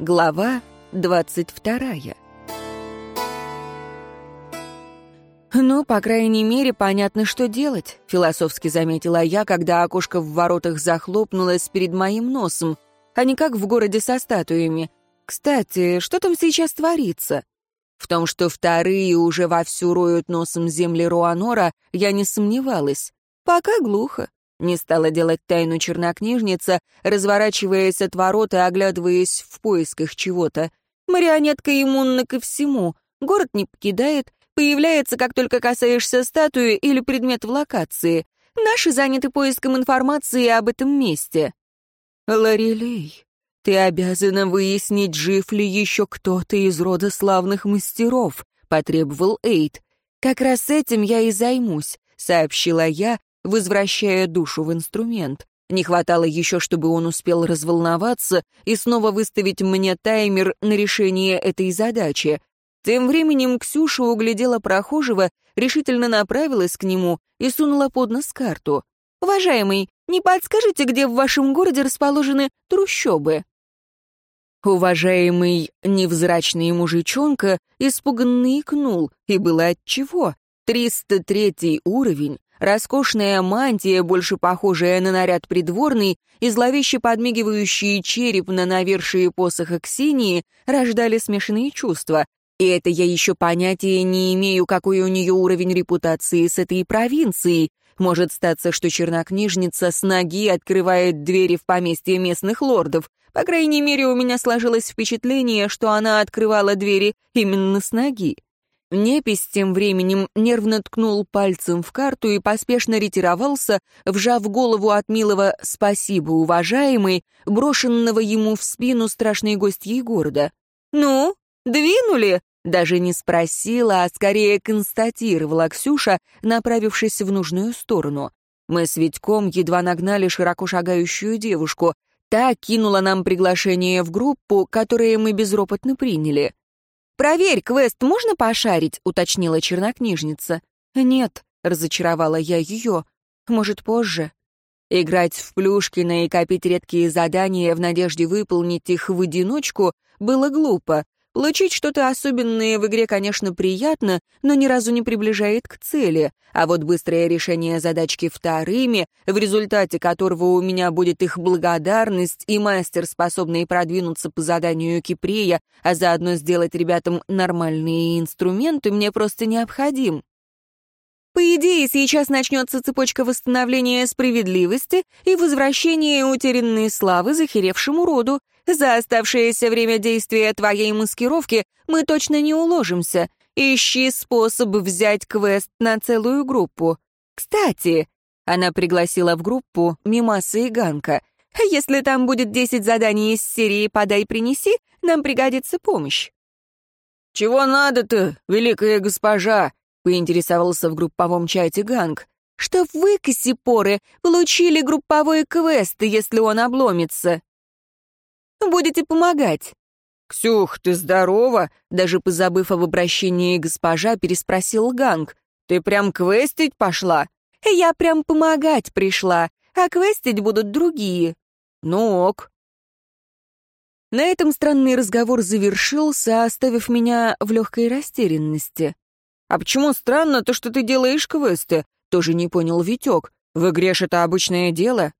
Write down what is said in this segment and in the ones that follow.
Глава двадцать вторая. «Ну, по крайней мере, понятно, что делать», — философски заметила я, когда окошко в воротах захлопнулось перед моим носом, а не как в городе со статуями. Кстати, что там сейчас творится? В том, что вторые уже вовсю роют носом земли Руанора, я не сомневалась. Пока глухо. Не стала делать тайну чернокнижница, разворачиваясь от ворот и оглядываясь в поисках чего-то. Марионетка иммунна ко всему. Город не покидает, появляется, как только касаешься статуи или предмет в локации. Наши заняты поиском информации об этом месте. Лорелей, ты обязана выяснить, жив ли еще кто-то из рода славных мастеров, потребовал Эйд. Как раз этим я и займусь, сообщила я, возвращая душу в инструмент. Не хватало еще, чтобы он успел разволноваться и снова выставить мне таймер на решение этой задачи. Тем временем Ксюша углядела прохожего, решительно направилась к нему и сунула под нос карту. «Уважаемый, не подскажете, где в вашем городе расположены трущобы?» Уважаемый невзрачный мужичонка испуганно икнул, и было отчего. 303 уровень, роскошная мантия, больше похожая на наряд придворный, и зловеще подмигивающий череп на навершии посоха Ксении рождали смешанные чувства. И это я еще понятия не имею, какой у нее уровень репутации с этой провинцией. Может статься, что чернокнижница с ноги открывает двери в поместье местных лордов. По крайней мере, у меня сложилось впечатление, что она открывала двери именно с ноги. Непись тем временем нервно ткнул пальцем в карту и поспешно ретировался, вжав голову от милого «спасибо, уважаемый», брошенного ему в спину страшной гостьей города. «Ну, двинули?» Даже не спросила, а скорее констатировала Ксюша, направившись в нужную сторону. Мы с Витьком едва нагнали широко шагающую девушку. Та кинула нам приглашение в группу, которое мы безропотно приняли. «Проверь, квест можно пошарить?» — уточнила чернокнижница. «Нет», — разочаровала я ее. «Может, позже?» Играть в плюшкина и копить редкие задания в надежде выполнить их в одиночку было глупо, Получить что-то особенное в игре, конечно, приятно, но ни разу не приближает к цели. А вот быстрое решение задачки вторыми, в результате которого у меня будет их благодарность и мастер, способный продвинуться по заданию Кипрея, а заодно сделать ребятам нормальные инструменты, мне просто необходим. По идее, сейчас начнется цепочка восстановления справедливости и возвращения утерянной славы захеревшему роду. За оставшееся время действия твоей маскировки мы точно не уложимся. Ищи способ взять квест на целую группу. Кстати, она пригласила в группу Мимаса и Ганка. Если там будет 10 заданий из серии «Подай-принеси», нам пригодится помощь. «Чего надо-то, великая госпожа?» — поинтересовался в групповом чате Ганг. «Что вы, косипоры, получили групповой квест, если он обломится. Будете помогать». «Ксюх, ты здорова?» Даже позабыв об обращении госпожа, переспросил Ганг. «Ты прям квестить пошла?» «Я прям помогать пришла, а квестить будут другие». «Ну ок». На этом странный разговор завершился, оставив меня в легкой растерянности. «А почему странно то, что ты делаешь квесты?» Тоже не понял Витек. «В игре ж это обычное дело?»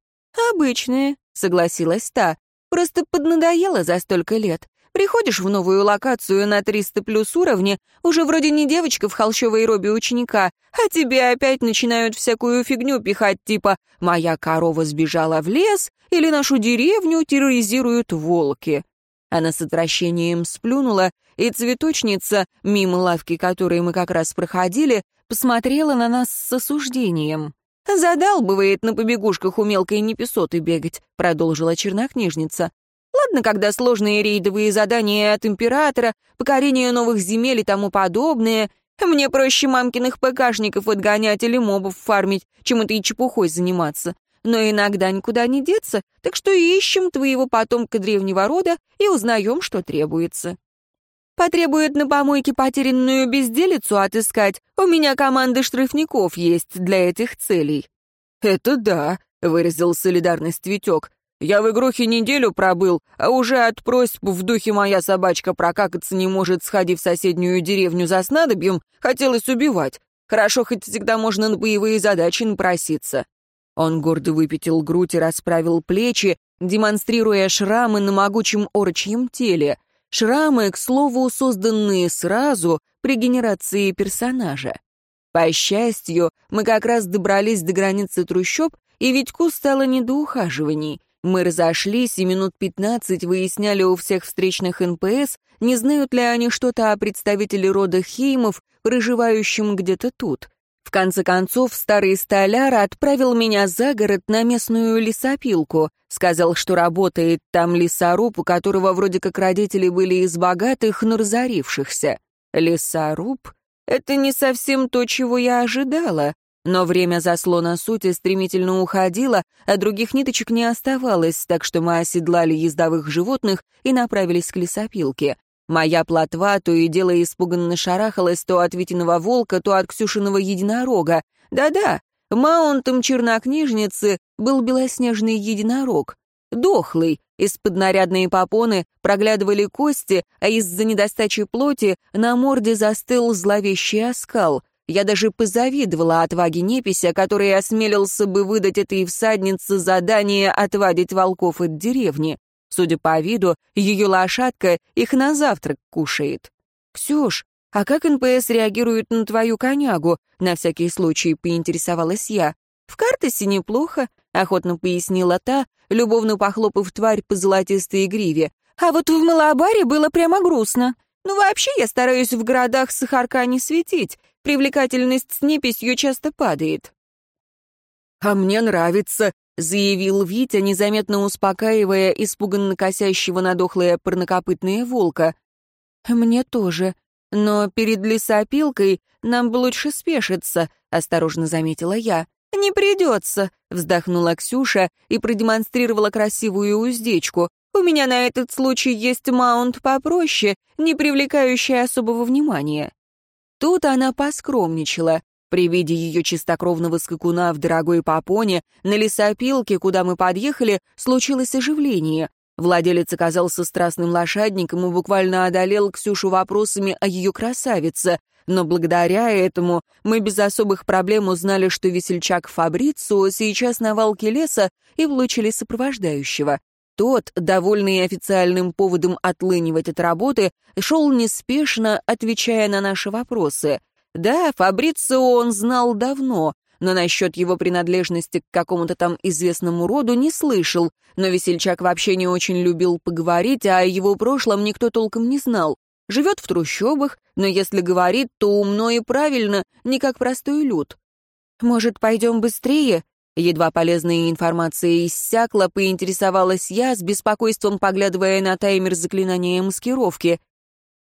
«Обычное», — согласилась та. Просто поднадоело за столько лет. Приходишь в новую локацию на 300 плюс уровне, уже вроде не девочка в холщовой робе ученика, а тебе опять начинают всякую фигню пихать, типа «моя корова сбежала в лес» или «нашу деревню терроризируют волки». Она с отвращением сплюнула, и цветочница, мимо лавки которой мы как раз проходили, посмотрела на нас с осуждением. «Задалбывает на побегушках у мелкой неписоты бегать», — продолжила чернокнижница. «Ладно, когда сложные рейдовые задания от императора, покорение новых земель и тому подобное. Мне проще мамкиных ПКшников отгонять или мобов фармить, чем этой чепухой заниматься. Но иногда никуда не деться, так что ищем твоего потомка древнего рода и узнаем, что требуется». Потребует на помойке потерянную безделицу отыскать. У меня команда штрафников есть для этих целей». «Это да», — выразил солидарность Витек. Я в игрухе неделю пробыл, а уже от просьб в духе моя собачка прокакаться не может, сходив в соседнюю деревню за снадобьем, хотелось убивать. Хорошо, хоть всегда можно на боевые задачи напроситься». Он гордо выпятил грудь и расправил плечи, демонстрируя шрамы на могучем орочьем теле. Шрамы, к слову, созданные сразу при генерации персонажа. По счастью, мы как раз добрались до границы трущоб, и Витьку стало не до ухаживаний. Мы разошлись и минут пятнадцать выясняли у всех встречных НПС, не знают ли они что-то о представителе рода Хеймов, проживающем где-то тут. В конце концов, старый столяр отправил меня за город на местную лесопилку. Сказал, что работает там лесоруб, у которого вроде как родители были из богатых, но разорившихся. Лесоруб? Это не совсем то, чего я ожидала. Но время заслона сути стремительно уходило, а других ниточек не оставалось, так что мы оседлали ездовых животных и направились к лесопилке. Моя плотва то и дело испуганно шарахалась то от Витиного волка, то от Ксюшиного единорога. Да-да, маунтом чернокнижницы был белоснежный единорог. Дохлый, из-под нарядной попоны проглядывали кости, а из-за недостачи плоти на морде застыл зловещий оскал — я даже позавидовала отваге Непися, который осмелился бы выдать этой всаднице задание отвадить волков от деревни. Судя по виду, ее лошадка их на завтрак кушает. «Ксюш, а как НПС реагирует на твою конягу?» На всякий случай поинтересовалась я. «В картосе неплохо», — охотно пояснила та, любовно похлопав тварь по золотистой гриве. «А вот в Малабаре было прямо грустно. Ну, вообще, я стараюсь в городах сахарка не светить. Привлекательность с неписью часто падает». «А мне нравится», — заявил Витя, незаметно успокаивая испуганно косящего на дохлое парнокопытное волка. «Мне тоже. Но перед лесопилкой нам бы лучше спешиться», — осторожно заметила я. «Не придется», — вздохнула Ксюша и продемонстрировала красивую уздечку. «У меня на этот случай есть маунт попроще, не привлекающий особого внимания». Тут она поскромничала. При виде ее чистокровного скакуна в дорогой попоне на лесопилке, куда мы подъехали, случилось оживление. Владелец оказался страстным лошадником и буквально одолел Ксюшу вопросами о ее красавице, но благодаря этому мы без особых проблем узнали, что весельчак Фабрицио сейчас на валке леса и влучили сопровождающего. Тот, довольный официальным поводом отлынивать от работы, шел неспешно, отвечая на наши вопросы. Да, Фабрицио он знал давно, но насчет его принадлежности к какому-то там известному роду не слышал, но весельчак вообще не очень любил поговорить, а о его прошлом никто толком не знал. Живет в трущобах, но если говорит, то умно и правильно, не как простой люд. «Может, пойдем быстрее?» Едва полезная информация иссякла, поинтересовалась я, с беспокойством поглядывая на таймер заклинания маскировки.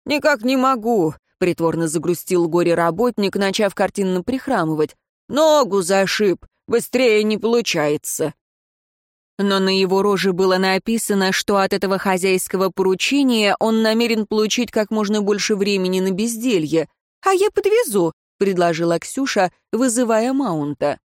«Никак не могу», — притворно загрустил горе-работник, начав картинно прихрамывать. «Ногу зашиб, быстрее не получается». Но на его роже было написано, что от этого хозяйского поручения он намерен получить как можно больше времени на безделье. «А я подвезу», — предложила Ксюша, вызывая Маунта.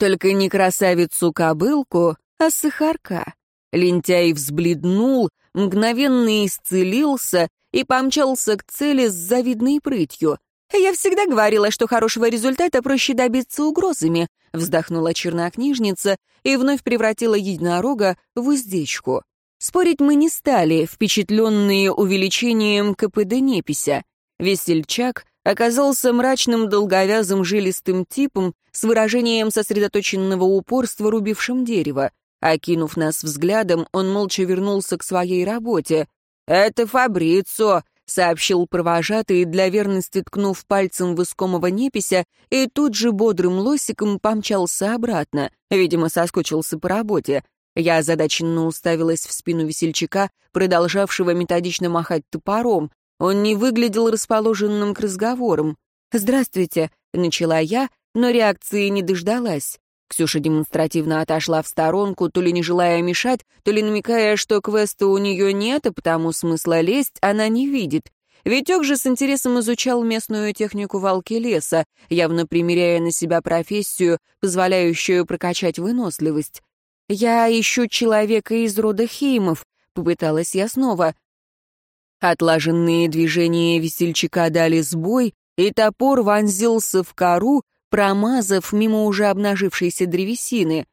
Только не красавицу-кобылку, а сахарка. Лентяй взбледнул, мгновенно исцелился и помчался к цели с завидной прытью. «Я всегда говорила, что хорошего результата проще добиться угрозами», вздохнула чернокнижница и вновь превратила единорога в уздечку. Спорить мы не стали, впечатленные увеличением КПД непися. Весельчак оказался мрачным долговязым жилистым типом с выражением сосредоточенного упорства, рубившим дерево. Окинув нас взглядом, он молча вернулся к своей работе. «Это Фабрицо», — сообщил провожатый, для верности ткнув пальцем в искомого непися, и тут же бодрым лосиком помчался обратно. Видимо, соскучился по работе. Я озадаченно уставилась в спину весельчака, продолжавшего методично махать топором. Он не выглядел расположенным к разговорам. «Здравствуйте», — начала я, но реакции не дождалась. Ксюша демонстративно отошла в сторонку, то ли не желая мешать, то ли намекая, что квеста у нее нет, и потому смысла лезть она не видит. Витек же с интересом изучал местную технику валки леса, явно примеряя на себя профессию, позволяющую прокачать выносливость. «Я ищу человека из рода Хеймов», — попыталась я снова. Отлаженные движения весельчака дали сбой, и топор вонзился в кору, промазав мимо уже обнажившейся древесины.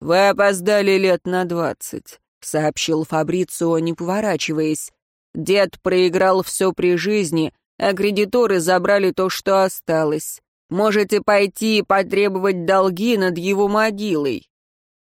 «Вы опоздали лет на двадцать», — сообщил Фабрицио, не поворачиваясь. «Дед проиграл все при жизни, а кредиторы забрали то, что осталось. Можете пойти и потребовать долги над его могилой».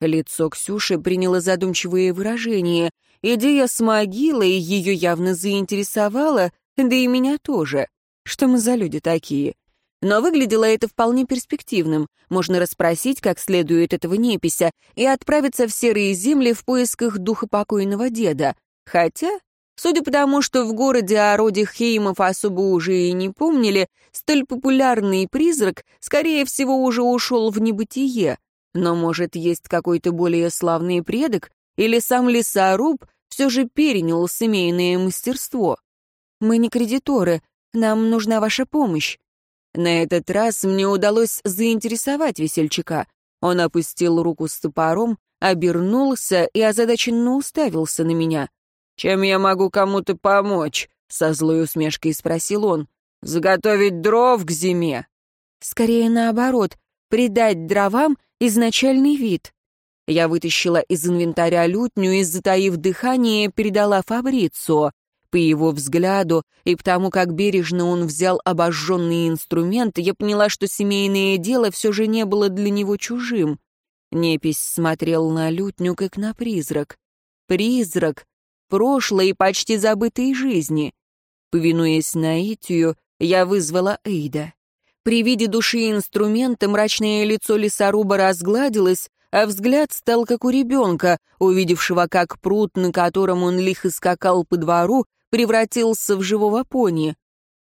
Лицо Ксюши приняло задумчивое выражение. Идея с могилой ее явно заинтересовала, да и меня тоже. Что мы за люди такие? Но выглядело это вполне перспективным. Можно расспросить как следует этого непися и отправиться в серые земли в поисках духа покойного деда. Хотя, судя по тому, что в городе о роде Хеймов особо уже и не помнили, столь популярный призрак, скорее всего, уже ушел в небытие. Но, может, есть какой-то более славный предок, или сам лесоруб все же перенял семейное мастерство. Мы не кредиторы, нам нужна ваша помощь. На этот раз мне удалось заинтересовать весельчака. Он опустил руку с топором, обернулся и озадаченно уставился на меня. «Чем я могу кому-то помочь?» — со злой усмешкой спросил он. «Заготовить дров к зиме?» «Скорее наоборот, придать дровам изначальный вид». Я вытащила из инвентаря лютню и, затаив дыхание, передала Фабрицо. По его взгляду и потому, как бережно он взял обожженный инструмент, я поняла, что семейное дело все же не было для него чужим. Непись смотрел на лютню, как на призрак. Призрак прошлой почти забытой жизни. Повинуясь наитию, я вызвала Эйда. При виде души инструмента мрачное лицо лесоруба разгладилось, а взгляд стал как у ребенка, увидевшего, как пруд, на котором он лихо скакал по двору, превратился в живого пони.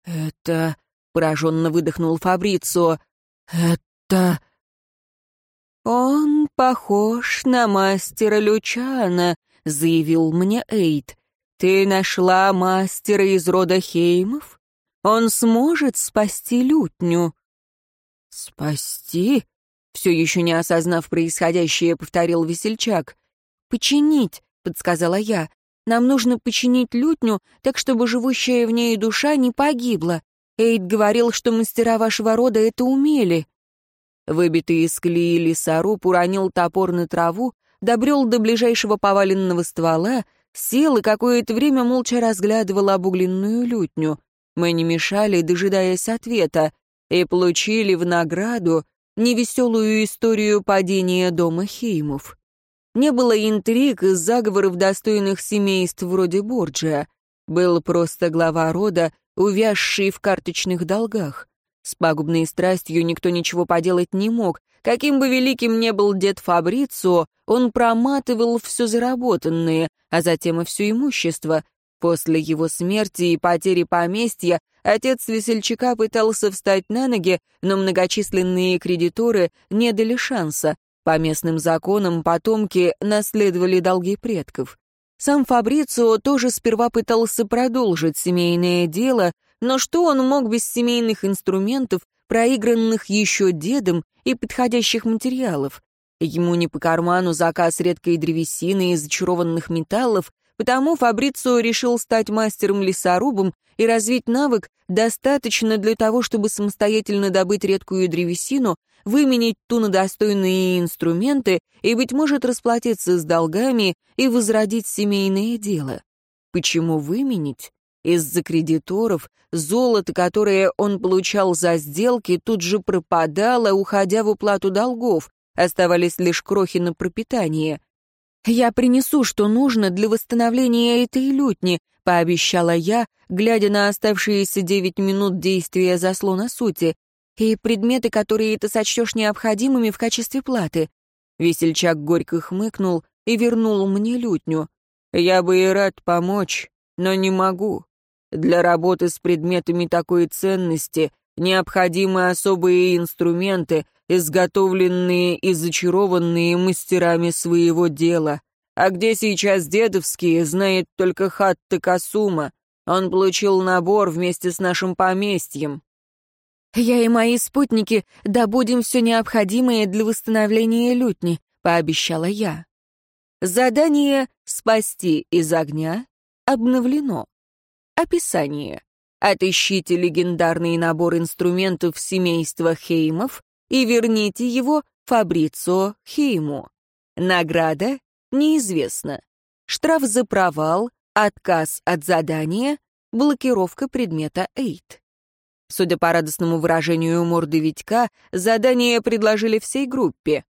«Это...» — пораженно выдохнул Фабрицо. «Это...» «Он похож на мастера Лючана», — заявил мне Эйд. «Ты нашла мастера из рода Хеймов? Он сможет спасти лютню». «Спасти?» — все еще не осознав происходящее, повторил весельчак. «Починить», — подсказала я. Нам нужно починить лютню, так чтобы живущая в ней душа не погибла. Эйд говорил, что мастера вашего рода это умели». Выбитый из колеи лесоруб уронил топор на траву, добрел до ближайшего поваленного ствола, сел и какое-то время молча разглядывал обугленную лютню. Мы не мешали, дожидаясь ответа, и получили в награду невеселую историю падения дома Хеймов. Не было интриг и заговоров достойных семейств вроде Борджиа. Был просто глава рода, увязший в карточных долгах. С пагубной страстью никто ничего поделать не мог. Каким бы великим ни был дед Фабрицио, он проматывал все заработанное, а затем и все имущество. После его смерти и потери поместья отец весельчака пытался встать на ноги, но многочисленные кредиторы не дали шанса. По местным законам потомки наследовали долги предков. Сам Фабрицио тоже сперва пытался продолжить семейное дело, но что он мог без семейных инструментов, проигранных еще дедом и подходящих материалов? Ему не по карману заказ редкой древесины и зачарованных металлов, потому Фабрицио решил стать мастером-лесорубом и развить навык достаточно для того, чтобы самостоятельно добыть редкую древесину, выменить ту на достойные инструменты и, быть может, расплатиться с долгами и возродить семейное дело. Почему выменить? Из-за кредиторов золото, которое он получал за сделки, тут же пропадало, уходя в уплату долгов, оставались лишь крохи на пропитание. «Я принесу, что нужно для восстановления этой лютни», — пообещала я, глядя на оставшиеся девять минут действия заслона сути и предметы, которые ты сочтешь необходимыми в качестве платы». Весельчак горько хмыкнул и вернул мне лютню. «Я бы и рад помочь, но не могу. Для работы с предметами такой ценности необходимы особые инструменты, изготовленные и зачарованные мастерами своего дела. А где сейчас дедовские, знает только Хатта Касума. Он получил набор вместе с нашим поместьем. «Я и мои спутники добудем все необходимое для восстановления лютни», — пообещала я. Задание «Спасти из огня» обновлено. Описание. Отыщите легендарный набор инструментов семейства Хеймов и верните его Фабрицио Хейму. Награда неизвестна. Штраф за провал, отказ от задания, блокировка предмета Эйт. Судя по радостному выражению морды Витька, задание предложили всей группе.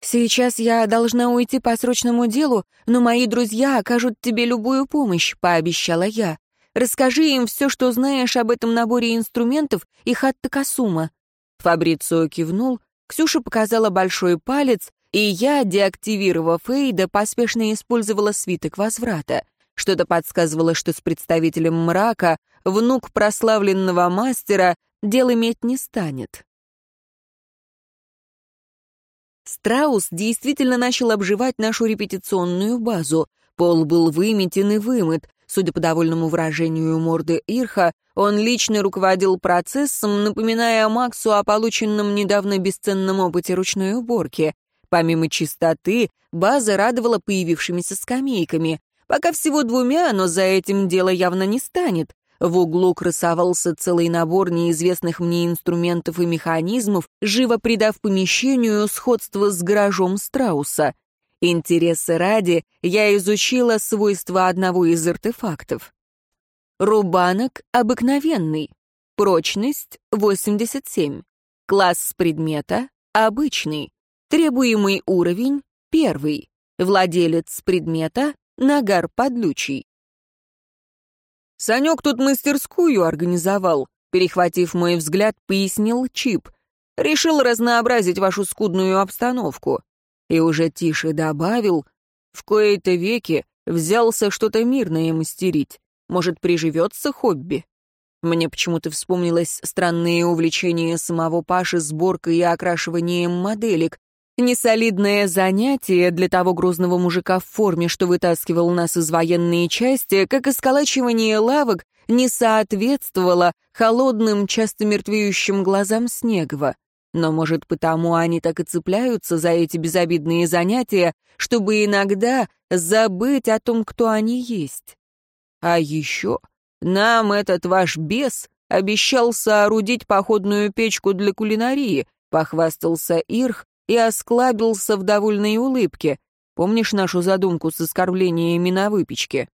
«Сейчас я должна уйти по срочному делу, но мои друзья окажут тебе любую помощь», — пообещала я. «Расскажи им все, что знаешь об этом наборе инструментов и хатта Касума». Фабрицио кивнул, Ксюша показала большой палец, и я, деактивировав Эйда, поспешно использовала свиток возврата. Что-то подсказывало, что с представителем мрака внук прославленного мастера дел иметь не станет. Страус действительно начал обживать нашу репетиционную базу. Пол был выметен и вымыт. Судя по довольному выражению морды Ирха, он лично руководил процессом, напоминая Максу о полученном недавно бесценном опыте ручной уборки. Помимо чистоты, база радовала появившимися скамейками. Пока всего двумя, но за этим дело явно не станет. В углу красовался целый набор неизвестных мне инструментов и механизмов, живо придав помещению сходство с гаражом страуса. Интересы ради я изучила свойства одного из артефактов. Рубанок обыкновенный. Прочность 87. Класс предмета обычный. Требуемый уровень первый. Владелец предмета нагар подлючий. Санек тут мастерскую организовал, перехватив мой взгляд, пояснил Чип. Решил разнообразить вашу скудную обстановку. И уже тише добавил, в кои-то веки взялся что-то мирное мастерить. Может, приживется хобби? Мне почему-то вспомнилось странные увлечения самого Паши сборкой и окрашиванием моделек, Несолидное занятие для того грузного мужика в форме, что вытаскивал нас из военной части, как и сколачивание лавок, не соответствовало холодным, часто мертвеющим глазам Снегова. Но, может, потому они так и цепляются за эти безобидные занятия, чтобы иногда забыть о том, кто они есть. А еще нам этот ваш бес обещал соорудить походную печку для кулинарии, похвастался Ирх, и осклабился в довольной улыбке. Помнишь нашу задумку с оскорблениями на выпечке?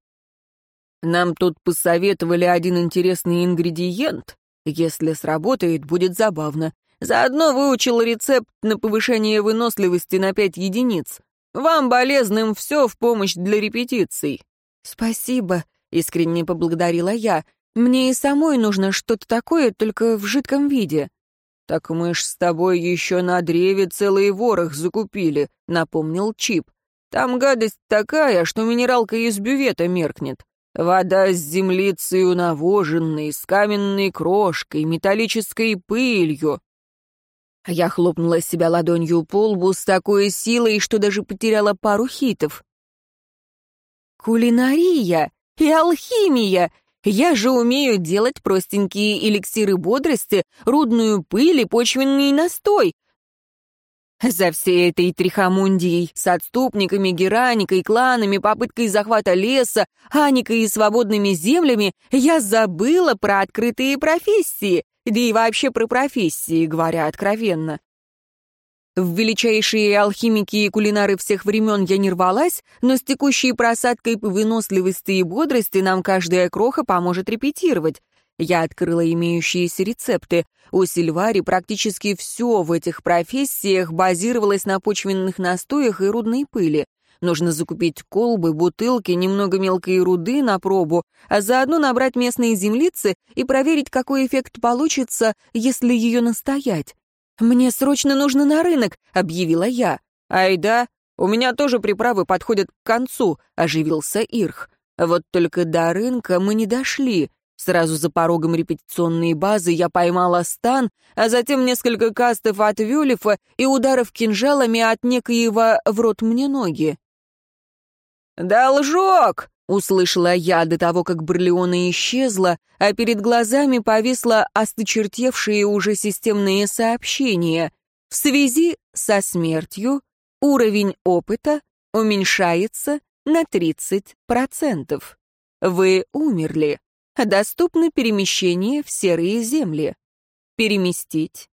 Нам тут посоветовали один интересный ингредиент. Если сработает, будет забавно. Заодно выучил рецепт на повышение выносливости на пять единиц. Вам, болезным, все в помощь для репетиций. Спасибо, искренне поблагодарила я. Мне и самой нужно что-то такое, только в жидком виде. «Так мы ж с тобой еще на древе целый ворох закупили», — напомнил Чип. «Там гадость такая, что минералка из бювета меркнет. Вода с землицей навоженной, с каменной крошкой, металлической пылью». Я хлопнула себя ладонью по лбу с такой силой, что даже потеряла пару хитов. «Кулинария и алхимия!» Я же умею делать простенькие эликсиры бодрости, рудную пыль и почвенный настой. За всей этой трихомундией с отступниками, гераникой, кланами, попыткой захвата леса, аникой и свободными землями я забыла про открытые профессии, да и вообще про профессии, говоря откровенно. В величайшие алхимики и кулинары всех времен я не рвалась, но с текущей просадкой по выносливости и бодрости нам каждая кроха поможет репетировать. Я открыла имеющиеся рецепты. У Сильвари практически все в этих профессиях базировалось на почвенных настоях и рудной пыли. Нужно закупить колбы, бутылки, немного мелкой руды на пробу, а заодно набрать местные землицы и проверить, какой эффект получится, если ее настоять. «Мне срочно нужно на рынок», — объявила я. «Ай да, у меня тоже приправы подходят к концу», — оживился Ирх. «Вот только до рынка мы не дошли. Сразу за порогом репетиционной базы я поймала стан, а затем несколько кастов от Вюлифа и ударов кинжалами от некоего в рот мне ноги. «Должок!» Услышала я до того, как Барлеона исчезла, а перед глазами повисло осточертевшие уже системные сообщения. В связи со смертью уровень опыта уменьшается на 30%. Вы умерли. Доступно перемещение в серые земли. Переместить.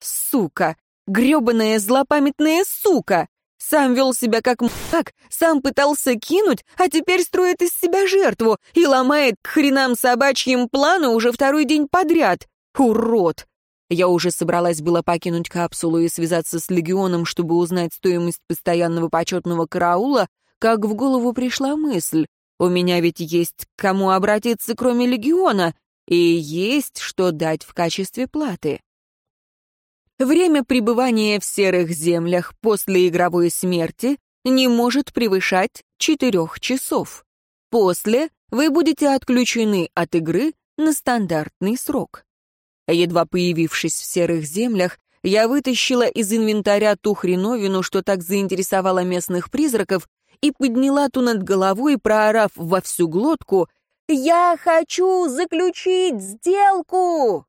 Сука! грёбаная злопамятная сука! Сам вел себя как мак, сам пытался кинуть, а теперь строит из себя жертву и ломает к хренам собачьим планы уже второй день подряд. Урод! Я уже собралась было покинуть капсулу и связаться с легионом, чтобы узнать стоимость постоянного почетного караула, как в голову пришла мысль. У меня ведь есть к кому обратиться, кроме легиона, и есть что дать в качестве платы. Время пребывания в серых землях после игровой смерти не может превышать четырех часов. После вы будете отключены от игры на стандартный срок. Едва появившись в серых землях, я вытащила из инвентаря ту хреновину, что так заинтересовала местных призраков, и подняла ту над головой, проорав во всю глотку «Я хочу заключить сделку!»